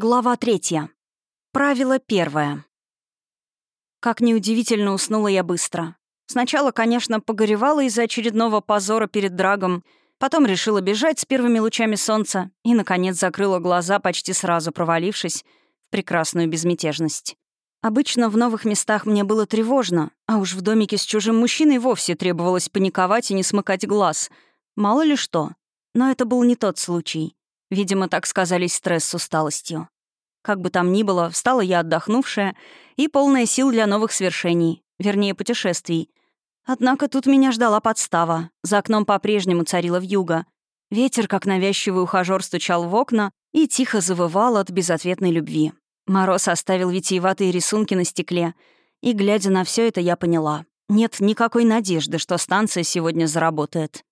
Глава третья. Правило первое. Как неудивительно уснула я быстро. Сначала, конечно, погоревала из-за очередного позора перед Драгом, потом решила бежать с первыми лучами солнца и, наконец, закрыла глаза, почти сразу провалившись в прекрасную безмятежность. Обычно в новых местах мне было тревожно, а уж в домике с чужим мужчиной вовсе требовалось паниковать и не смыкать глаз. Мало ли что. Но это был не тот случай. Видимо, так сказались стресс с усталостью. Как бы там ни было, встала я отдохнувшая и полная сил для новых свершений, вернее, путешествий. Однако тут меня ждала подстава. За окном по-прежнему царила вьюга. Ветер, как навязчивый ухажёр, стучал в окна и тихо завывал от безответной любви. Мороз оставил витиеватые рисунки на стекле, и, глядя на все это, я поняла. Нет никакой надежды, что станция сегодня заработает.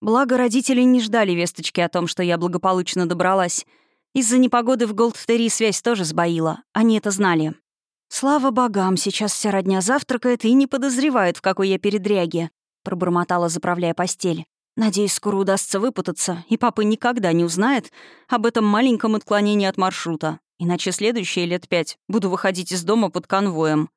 Благо, родители не ждали весточки о том, что я благополучно добралась. Из-за непогоды в Голдтери связь тоже сбоила. Они это знали. «Слава богам, сейчас вся родня завтракает и не подозревает, в какой я передряге», — пробормотала, заправляя постель. «Надеюсь, скоро удастся выпутаться, и папа никогда не узнает об этом маленьком отклонении от маршрута. Иначе следующие лет пять буду выходить из дома под конвоем».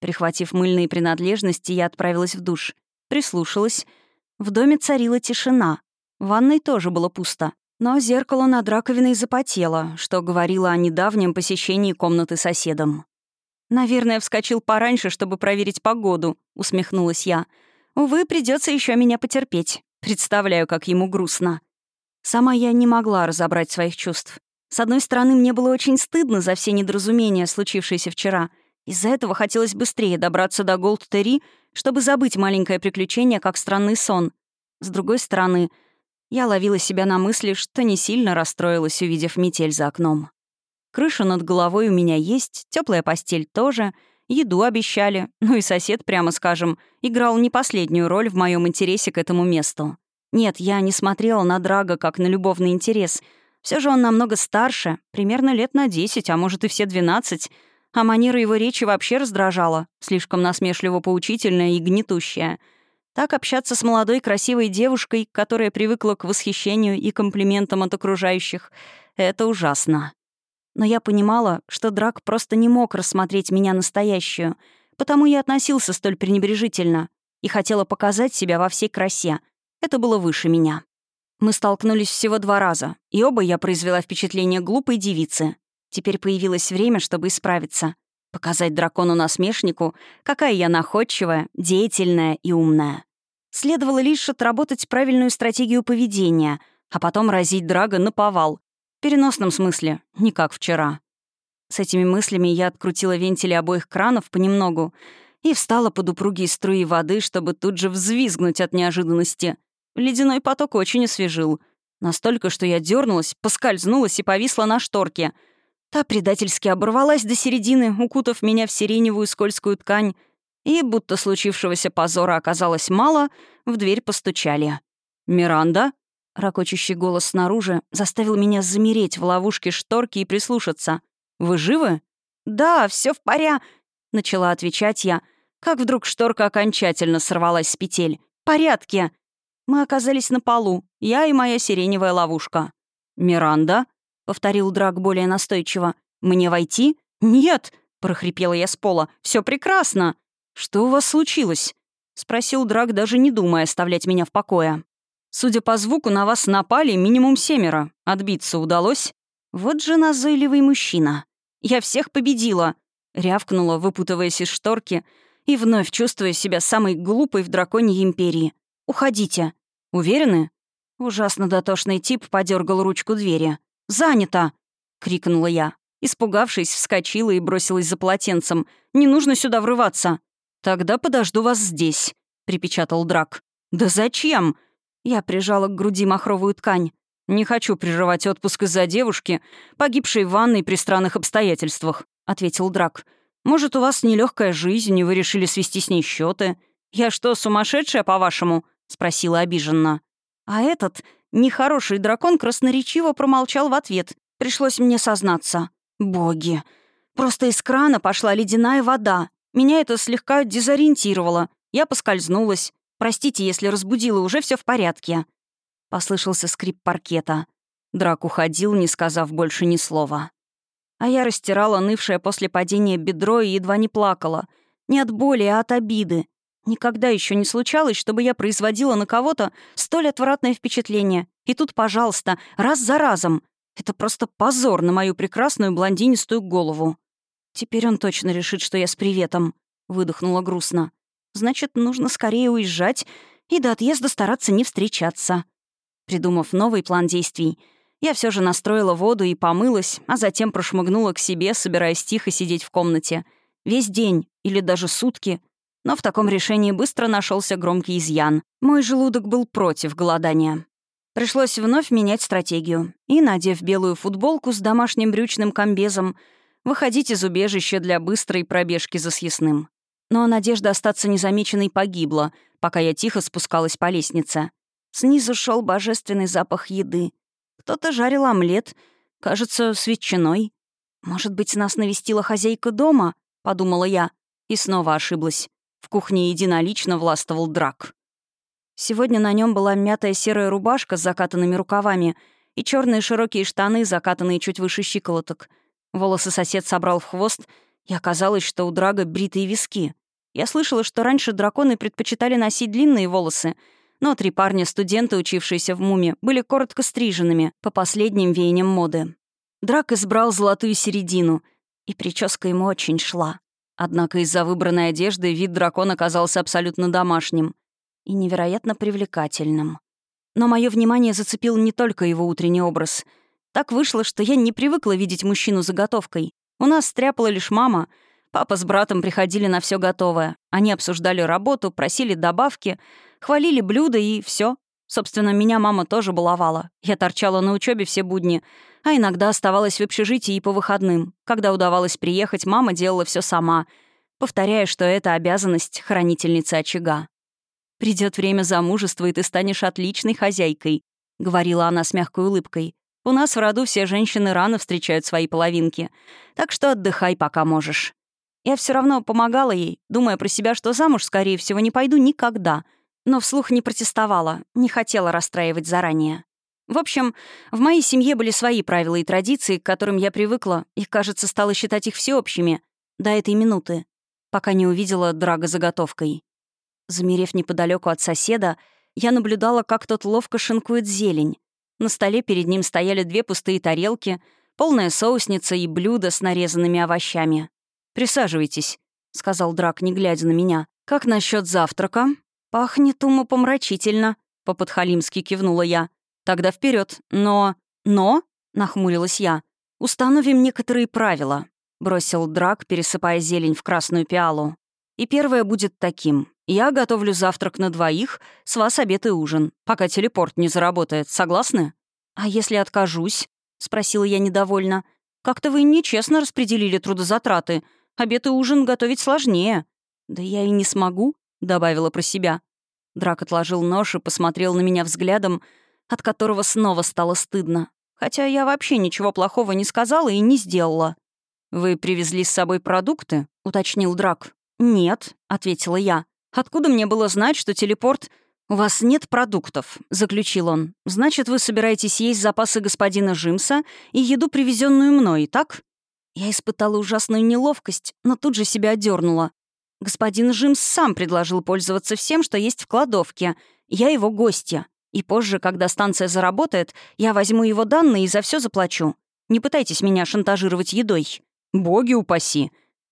Прихватив мыльные принадлежности, я отправилась в душ. Прислушалась — в доме царила тишина. В ванной тоже было пусто. Но зеркало над раковиной запотело, что говорило о недавнем посещении комнаты соседом. «Наверное, вскочил пораньше, чтобы проверить погоду», — усмехнулась я. «Увы, придется еще меня потерпеть. Представляю, как ему грустно». Сама я не могла разобрать своих чувств. С одной стороны, мне было очень стыдно за все недоразумения, случившиеся вчера. Из-за этого хотелось быстрее добраться до Голд-Терри чтобы забыть маленькое приключение, как странный сон. С другой стороны, я ловила себя на мысли, что не сильно расстроилась, увидев метель за окном. Крыша над головой у меня есть, теплая постель тоже, еду обещали, ну и сосед, прямо скажем, играл не последнюю роль в моем интересе к этому месту. Нет, я не смотрела на Драга как на любовный интерес. Все же он намного старше, примерно лет на 10, а может и все 12, а манера его речи вообще раздражала, слишком насмешливо-поучительная и гнетущая. Так общаться с молодой красивой девушкой, которая привыкла к восхищению и комплиментам от окружающих, это ужасно. Но я понимала, что Драк просто не мог рассмотреть меня настоящую, потому и относился столь пренебрежительно и хотела показать себя во всей красе. Это было выше меня. Мы столкнулись всего два раза, и оба я произвела впечатление глупой девицы. Теперь появилось время, чтобы исправиться. Показать дракону-насмешнику, какая я находчивая, деятельная и умная. Следовало лишь отработать правильную стратегию поведения, а потом разить Драга на повал. В переносном смысле, не как вчера. С этими мыслями я открутила вентили обоих кранов понемногу и встала под упругие струи воды, чтобы тут же взвизгнуть от неожиданности. Ледяной поток очень освежил. Настолько, что я дернулась, поскользнулась и повисла на шторке — Та предательски оборвалась до середины, укутав меня в сиреневую скользкую ткань, и, будто случившегося позора оказалось мало, в дверь постучали. «Миранда?» — ракочущий голос снаружи заставил меня замереть в ловушке шторки и прислушаться. «Вы живы?» «Да, все в порядке», — начала отвечать я, как вдруг шторка окончательно сорвалась с петель. «Порядке!» Мы оказались на полу, я и моя сиреневая ловушка. «Миранда?» — повторил Драк более настойчиво. «Мне войти?» «Нет!» — прохрипела я с пола. Все прекрасно!» «Что у вас случилось?» — спросил Драк, даже не думая оставлять меня в покое. «Судя по звуку, на вас напали минимум семеро. Отбиться удалось?» «Вот же назойливый мужчина. Я всех победила!» — рявкнула, выпутываясь из шторки и вновь чувствуя себя самой глупой в драконьей империи. «Уходите!» «Уверены?» Ужасно дотошный тип подергал ручку двери. «Занято!» — крикнула я. Испугавшись, вскочила и бросилась за полотенцем. «Не нужно сюда врываться!» «Тогда подожду вас здесь», — припечатал Драк. «Да зачем?» Я прижала к груди махровую ткань. «Не хочу прерывать отпуск из-за девушки, погибшей в ванной при странных обстоятельствах», — ответил Драк. «Может, у вас нелегкая жизнь, и вы решили свести с ней счеты? Я что, сумасшедшая, по-вашему?» — спросила обиженно. А этот Нехороший дракон красноречиво промолчал в ответ. Пришлось мне сознаться. Боги. Просто из крана пошла ледяная вода. Меня это слегка дезориентировало. Я поскользнулась. Простите, если разбудила, уже все в порядке. Послышался скрип паркета. Драк уходил, не сказав больше ни слова. А я растирала нывшее после падения бедро и едва не плакала. Не от боли, а от обиды. Никогда еще не случалось, чтобы я производила на кого-то столь отвратное впечатление. И тут, пожалуйста, раз за разом. Это просто позор на мою прекрасную блондинистую голову. Теперь он точно решит, что я с приветом. Выдохнула грустно. Значит, нужно скорее уезжать и до отъезда стараться не встречаться. Придумав новый план действий, я все же настроила воду и помылась, а затем прошмыгнула к себе, собираясь тихо сидеть в комнате. Весь день или даже сутки — но в таком решении быстро нашелся громкий изъян. Мой желудок был против голодания. Пришлось вновь менять стратегию. И, надев белую футболку с домашним брючным комбезом, выходить из убежища для быстрой пробежки за съестным. Но надежда остаться незамеченной погибла, пока я тихо спускалась по лестнице. Снизу шел божественный запах еды. Кто-то жарил омлет, кажется, с ветчиной. «Может быть, нас навестила хозяйка дома?» — подумала я. И снова ошиблась. В кухне единолично властвовал драк. Сегодня на нем была мятая серая рубашка с закатанными рукавами и черные широкие штаны, закатанные чуть выше щиколоток. Волосы сосед собрал в хвост, и оказалось, что у Драга бритые виски. Я слышала, что раньше драконы предпочитали носить длинные волосы, но три парня-студенты, учившиеся в Муме, были коротко стриженными, по последним веяниям моды. Драк избрал золотую середину, и прическа ему очень шла. Однако из-за выбранной одежды вид дракона казался абсолютно домашним и невероятно привлекательным. Но мое внимание зацепил не только его утренний образ. Так вышло, что я не привыкла видеть мужчину заготовкой. У нас стряпала лишь мама. Папа с братом приходили на все готовое. Они обсуждали работу, просили добавки, хвалили блюда и все. Собственно, меня мама тоже баловала. Я торчала на учебе все будни, а иногда оставалась в общежитии и по выходным. Когда удавалось приехать, мама делала все сама, повторяя, что это обязанность хранительницы очага. Придет время замужества, и ты станешь отличной хозяйкой», — говорила она с мягкой улыбкой. «У нас в роду все женщины рано встречают свои половинки, так что отдыхай, пока можешь». Я все равно помогала ей, думая про себя, что замуж, скорее всего, не пойду никогда — но вслух не протестовала, не хотела расстраивать заранее. В общем, в моей семье были свои правила и традиции, к которым я привыкла, и, кажется, стала считать их всеобщими до этой минуты, пока не увидела Драга заготовкой. Замерев неподалеку от соседа, я наблюдала, как тот ловко шинкует зелень. На столе перед ним стояли две пустые тарелки, полная соусница и блюдо с нарезанными овощами. «Присаживайтесь», — сказал Драк, не глядя на меня. «Как насчет завтрака?» «Пахнет умопомрачительно», — по-подхалимски кивнула я. «Тогда вперед. Но...» «Но?» — нахмурилась я. «Установим некоторые правила», — бросил Драк, пересыпая зелень в красную пиалу. «И первое будет таким. Я готовлю завтрак на двоих, с вас обед и ужин, пока телепорт не заработает. Согласны?» «А если откажусь?» — спросила я недовольно. «Как-то вы нечестно распределили трудозатраты. Обед и ужин готовить сложнее». «Да я и не смогу», добавила про себя. Драк отложил нож и посмотрел на меня взглядом, от которого снова стало стыдно. Хотя я вообще ничего плохого не сказала и не сделала. «Вы привезли с собой продукты?» — уточнил Драк. «Нет», — ответила я. «Откуда мне было знать, что телепорт...» «У вас нет продуктов», — заключил он. «Значит, вы собираетесь есть запасы господина Жимса и еду, привезенную мной, так?» Я испытала ужасную неловкость, но тут же себя одернула. Господин Жимс сам предложил пользоваться всем, что есть в кладовке. Я его гостья. И позже, когда станция заработает, я возьму его данные и за все заплачу. Не пытайтесь меня шантажировать едой. Боги упаси.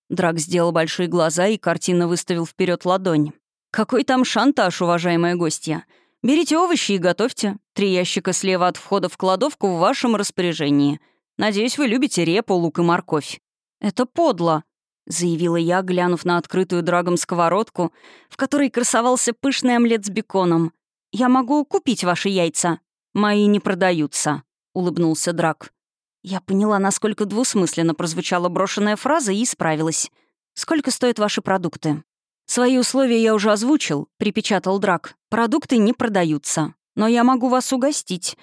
Драк сделал большие глаза и картинно выставил вперед ладонь. «Какой там шантаж, уважаемая гостья? Берите овощи и готовьте. Три ящика слева от входа в кладовку в вашем распоряжении. Надеюсь, вы любите репу, лук и морковь». «Это подло», заявила я, глянув на открытую драгом сковородку, в которой красовался пышный омлет с беконом. «Я могу купить ваши яйца?» «Мои не продаются», — улыбнулся Драк. Я поняла, насколько двусмысленно прозвучала брошенная фраза и исправилась. «Сколько стоят ваши продукты?» «Свои условия я уже озвучил», — припечатал Драк. «Продукты не продаются. Но я могу вас угостить.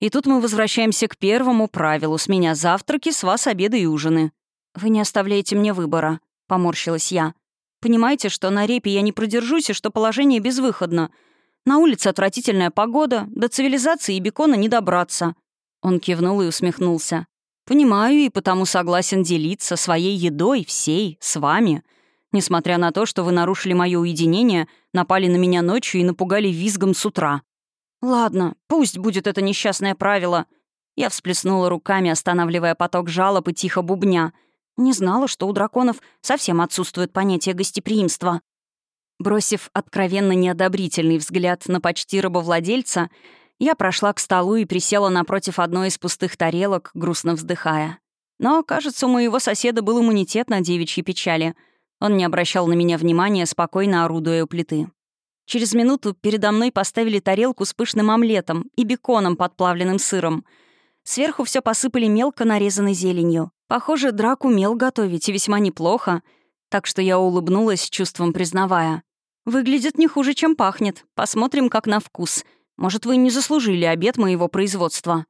И тут мы возвращаемся к первому правилу. С меня завтраки, с вас обеды и ужины. «Вы не оставляете мне выбора», — поморщилась я. «Понимаете, что на репе я не продержусь и что положение безвыходно. На улице отвратительная погода, до цивилизации и бекона не добраться». Он кивнул и усмехнулся. Понимаю и потому согласен делиться своей едой, всей, с вами. Несмотря на то, что вы нарушили мое уединение, напали на меня ночью и напугали визгом с утра. Ладно, пусть будет это несчастное правило. Я всплеснула руками, останавливая поток жалоб и тихо бубня. Не знала, что у драконов совсем отсутствует понятие гостеприимства. Бросив откровенно неодобрительный взгляд на почти рабовладельца, я прошла к столу и присела напротив одной из пустых тарелок, грустно вздыхая. Но, кажется, у моего соседа был иммунитет на девичьи печали. Он не обращал на меня внимания, спокойно орудуя у плиты. Через минуту передо мной поставили тарелку с пышным омлетом и беконом, подплавленным сыром. Сверху все посыпали мелко нарезанной зеленью. Похоже, Драк умел готовить и весьма неплохо, так что я улыбнулась, чувством признавая. «Выглядит не хуже, чем пахнет. Посмотрим, как на вкус. Может, вы не заслужили обед моего производства?»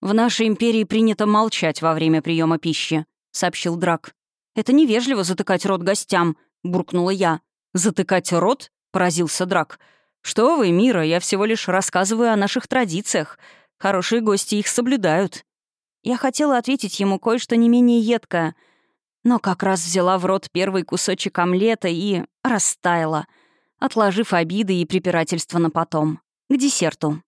«В нашей империи принято молчать во время приема пищи», — сообщил Драк. «Это невежливо затыкать рот гостям», — буркнула я. «Затыкать рот?» — поразился Драк. «Что вы, Мира, я всего лишь рассказываю о наших традициях. Хорошие гости их соблюдают». Я хотела ответить ему кое-что не менее едкое, но как раз взяла в рот первый кусочек омлета и растаяла, отложив обиды и препирательства на потом. К десерту.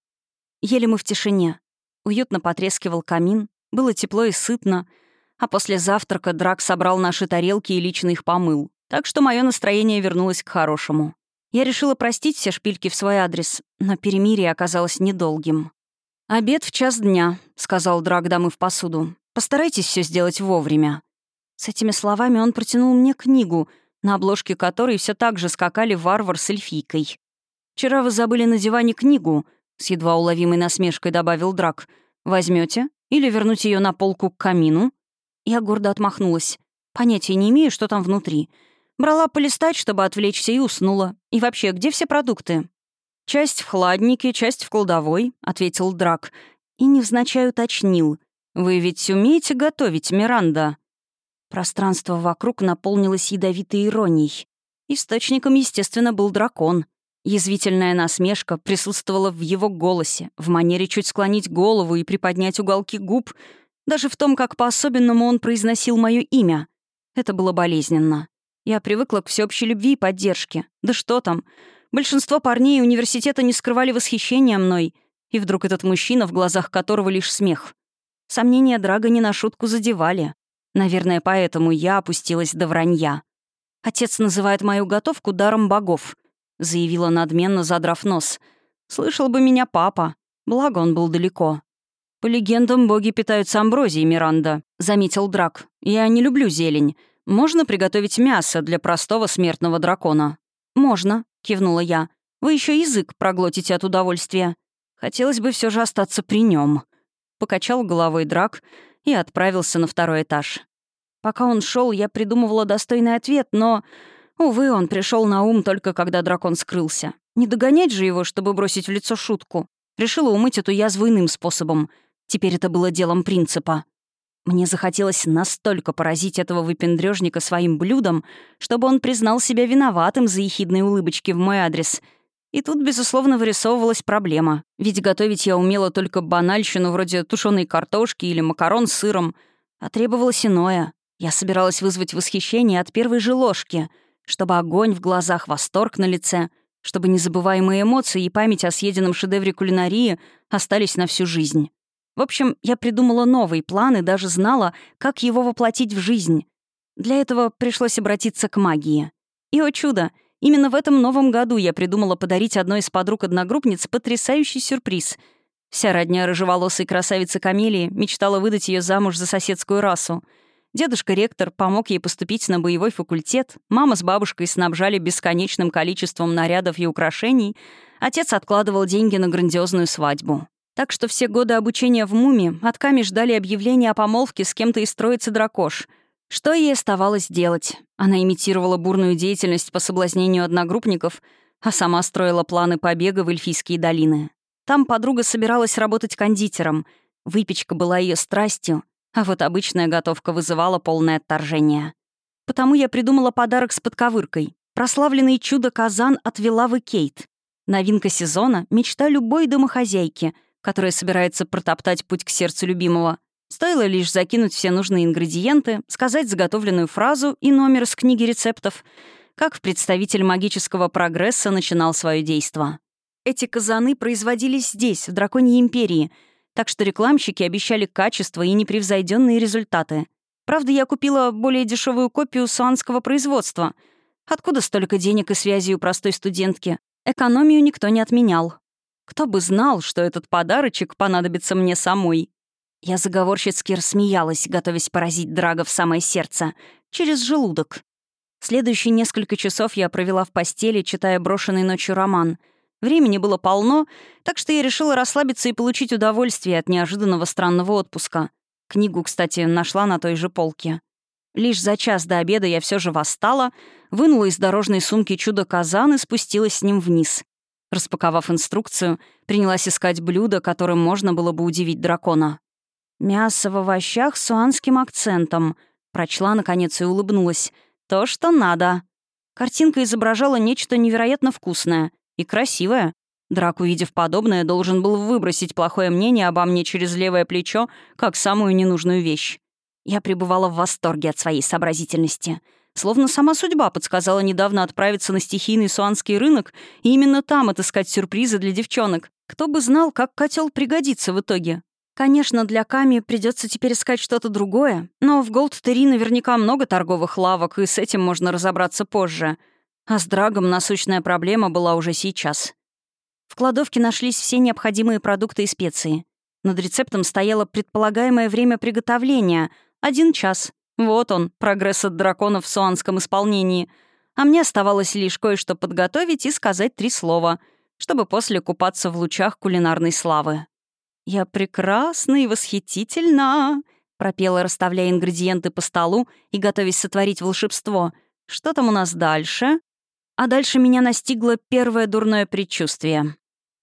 Ели мы в тишине. Уютно потрескивал камин, было тепло и сытно, а после завтрака Драк собрал наши тарелки и лично их помыл, так что мое настроение вернулось к хорошему. Я решила простить все шпильки в свой адрес, но перемирие оказалось недолгим. «Обед в час дня», — сказал Драк, домыв посуду. «Постарайтесь все сделать вовремя». С этими словами он протянул мне книгу, на обложке которой все так же скакали варвар с эльфийкой. «Вчера вы забыли на диване книгу», — с едва уловимой насмешкой добавил Драк. Возьмете Или вернуть ее на полку к камину?» Я гордо отмахнулась. Понятия не имею, что там внутри. Брала полистать, чтобы отвлечься, и уснула. И вообще, где все продукты? «Часть в хладнике, часть в кладовой», — ответил Драк. И невзначай уточнил. «Вы ведь умеете готовить, Миранда?» Пространство вокруг наполнилось ядовитой иронией. Источником, естественно, был дракон. Язвительная насмешка присутствовала в его голосе, в манере чуть склонить голову и приподнять уголки губ, даже в том, как по-особенному он произносил мое имя. Это было болезненно. Я привыкла к всеобщей любви и поддержке. Да что там, Большинство парней университета не скрывали восхищения мной, и вдруг этот мужчина, в глазах которого лишь смех. Сомнения Драга не на шутку задевали. Наверное, поэтому я опустилась до вранья. «Отец называет мою готовку даром богов», — заявила надменно, задрав нос. «Слышал бы меня папа. Благо он был далеко». «По легендам, боги питаются амброзией, Миранда», — заметил Драк. «Я не люблю зелень. Можно приготовить мясо для простого смертного дракона?» «Можно», — кивнула я. «Вы еще язык проглотите от удовольствия. Хотелось бы все же остаться при нем. Покачал головой драк и отправился на второй этаж. Пока он шел, я придумывала достойный ответ, но, увы, он пришел на ум только когда дракон скрылся. Не догонять же его, чтобы бросить в лицо шутку. Решила умыть эту язву иным способом. Теперь это было делом принципа. Мне захотелось настолько поразить этого выпендрежника своим блюдом, чтобы он признал себя виноватым за ехидные улыбочки в мой адрес. И тут, безусловно, вырисовывалась проблема. Ведь готовить я умела только банальщину вроде тушеной картошки или макарон с сыром. А требовалось иное. Я собиралась вызвать восхищение от первой же ложки, чтобы огонь в глазах, восторг на лице, чтобы незабываемые эмоции и память о съеденном шедевре кулинарии остались на всю жизнь. В общем, я придумала новый план и даже знала, как его воплотить в жизнь. Для этого пришлось обратиться к магии. И, о чудо, именно в этом новом году я придумала подарить одной из подруг-одногруппниц потрясающий сюрприз. Вся родня рыжеволосой красавицы Камелии мечтала выдать ее замуж за соседскую расу. Дедушка-ректор помог ей поступить на боевой факультет, мама с бабушкой снабжали бесконечным количеством нарядов и украшений, отец откладывал деньги на грандиозную свадьбу. Так что все годы обучения в МУМе от Ками ждали объявления о помолвке с кем-то из троицы дракош. Что ей оставалось делать? Она имитировала бурную деятельность по соблазнению одногруппников, а сама строила планы побега в эльфийские долины. Там подруга собиралась работать кондитером. Выпечка была ее страстью, а вот обычная готовка вызывала полное отторжение. Потому я придумала подарок с подковыркой. Прославленный чудо-казан от Вилавы Кейт. Новинка сезона — мечта любой домохозяйки — которая собирается протоптать путь к сердцу любимого. Стоило лишь закинуть все нужные ингредиенты, сказать заготовленную фразу и номер с книги рецептов, как представитель магического прогресса начинал свое действо. Эти казаны производились здесь, в Драконьей империи, так что рекламщики обещали качество и непревзойденные результаты. Правда, я купила более дешевую копию суанского производства. Откуда столько денег и связи у простой студентки? Экономию никто не отменял. Кто бы знал, что этот подарочек понадобится мне самой. Я заговорщицки рассмеялась, готовясь поразить Драга в самое сердце, через желудок. Следующие несколько часов я провела в постели, читая брошенный ночью роман — Времени было полно, так что я решила расслабиться и получить удовольствие от неожиданного странного отпуска. Книгу, кстати, нашла на той же полке. Лишь за час до обеда я все же восстала, вынула из дорожной сумки чудо-казан и спустилась с ним вниз. Распаковав инструкцию, принялась искать блюдо, которым можно было бы удивить дракона. «Мясо в овощах с суанским акцентом», — прочла, наконец, и улыбнулась. «То, что надо». Картинка изображала нечто невероятно вкусное и красивая. Драк, увидев подобное, должен был выбросить плохое мнение обо мне через левое плечо, как самую ненужную вещь. Я пребывала в восторге от своей сообразительности. Словно сама судьба подсказала недавно отправиться на стихийный суанский рынок и именно там отыскать сюрпризы для девчонок. Кто бы знал, как котел пригодится в итоге. Конечно, для Ками придется теперь искать что-то другое, но в Голд-Тери наверняка много торговых лавок, и с этим можно разобраться позже — а с Драгом насущная проблема была уже сейчас. В кладовке нашлись все необходимые продукты и специи. Над рецептом стояло предполагаемое время приготовления — один час. Вот он, прогресс от драконов в суанском исполнении. А мне оставалось лишь кое-что подготовить и сказать три слова, чтобы после купаться в лучах кулинарной славы. «Я прекрасна и восхитительна», — пропела, расставляя ингредиенты по столу и готовясь сотворить волшебство. «Что там у нас дальше?» А дальше меня настигло первое дурное предчувствие.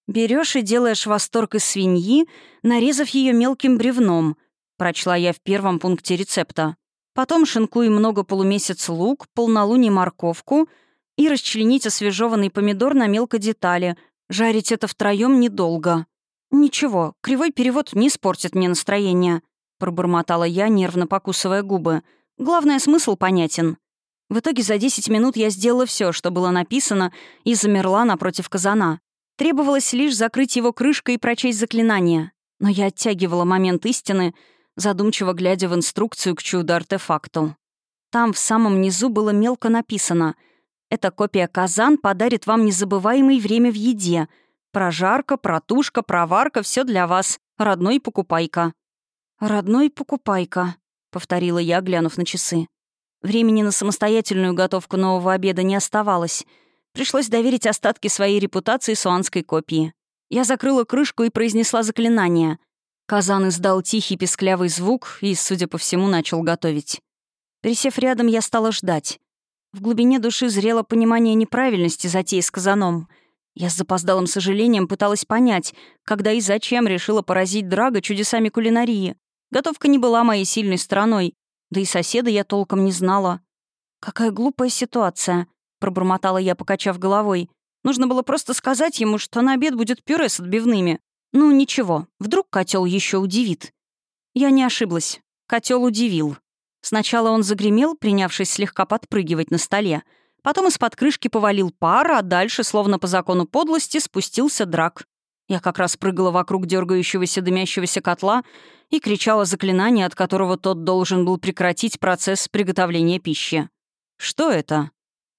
Берешь и делаешь восторг из свиньи, нарезав ее мелким бревном, прочла я в первом пункте рецепта. Потом шинкуй много полумесяц лук, полнолуние морковку и расчленить освежеванный помидор на мелко детали. Жарить это втроем недолго. «Ничего, кривой перевод не испортит мне настроение», — пробормотала я, нервно покусывая губы. «Главное, смысл понятен». В итоге за 10 минут я сделала все, что было написано, и замерла напротив казана. Требовалось лишь закрыть его крышкой и прочесть заклинание. Но я оттягивала момент истины, задумчиво глядя в инструкцию к чудо-артефакту. Там в самом низу было мелко написано «Эта копия казан подарит вам незабываемое время в еде. Прожарка, протушка, проварка — все для вас. Родной покупайка». «Родной покупайка», — повторила я, глянув на часы. Времени на самостоятельную готовку нового обеда не оставалось. Пришлось доверить остатки своей репутации суанской копии. Я закрыла крышку и произнесла заклинание. Казан издал тихий песклявый звук и, судя по всему, начал готовить. Пересев рядом, я стала ждать. В глубине души зрело понимание неправильности затеи с казаном. Я с запоздалым сожалением пыталась понять, когда и зачем решила поразить Драга чудесами кулинарии. Готовка не была моей сильной стороной, да и соседа я толком не знала. «Какая глупая ситуация», — пробормотала я, покачав головой. «Нужно было просто сказать ему, что на обед будет пюре с отбивными. Ну, ничего, вдруг котел еще удивит». Я не ошиблась. Котел удивил. Сначала он загремел, принявшись слегка подпрыгивать на столе. Потом из-под крышки повалил пар, а дальше, словно по закону подлости, спустился драк. Я как раз прыгала вокруг дергающегося дымящегося котла и кричала заклинание, от которого тот должен был прекратить процесс приготовления пищи. «Что это?»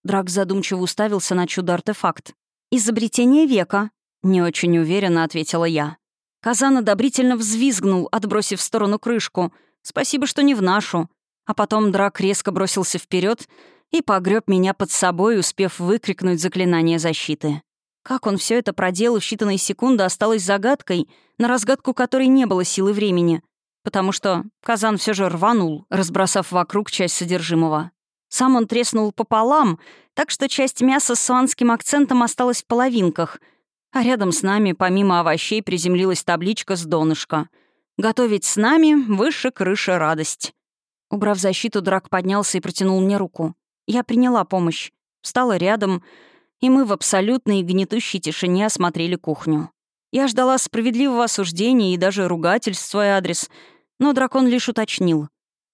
Драк задумчиво уставился на чудо-артефакт. «Изобретение века», — не очень уверенно ответила я. Казан одобрительно взвизгнул, отбросив в сторону крышку. «Спасибо, что не в нашу». А потом Драк резко бросился вперед и погреб меня под собой, успев выкрикнуть заклинание защиты. Как он все это проделал в считанные секунды, осталось загадкой, на разгадку которой не было силы времени. Потому что казан все же рванул, разбросав вокруг часть содержимого. Сам он треснул пополам, так что часть мяса с суанским акцентом осталась в половинках, а рядом с нами, помимо овощей, приземлилась табличка с донышка. «Готовить с нами выше крыши радость». Убрав защиту, Драк поднялся и протянул мне руку. Я приняла помощь. Встала рядом — и мы в абсолютной гнетущей тишине осмотрели кухню. Я ждала справедливого осуждения и даже ругательств свой адрес, Но дракон лишь уточнил.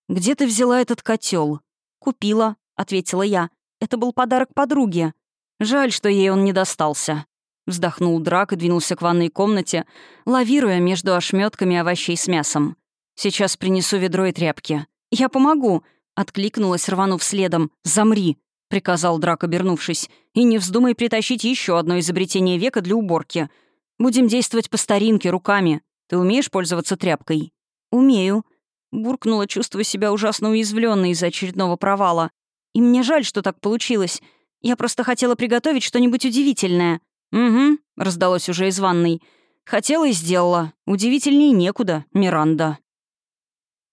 «Где ты взяла этот котел? «Купила», — ответила я. «Это был подарок подруге. Жаль, что ей он не достался». Вздохнул Драк и двинулся к ванной комнате, лавируя между ошметками овощей с мясом. «Сейчас принесу ведро и тряпки». «Я помогу», — откликнулась, рванув следом. «Замри», — приказал Драк, обернувшись. «И не вздумай притащить еще одно изобретение века для уборки. Будем действовать по старинке, руками. Ты умеешь пользоваться тряпкой?» «Умею», — буркнула, чувствуя себя ужасно уязвленной из-за очередного провала. «И мне жаль, что так получилось. Я просто хотела приготовить что-нибудь удивительное». «Угу», — раздалось уже из ванной. «Хотела и сделала. Удивительней некуда, Миранда».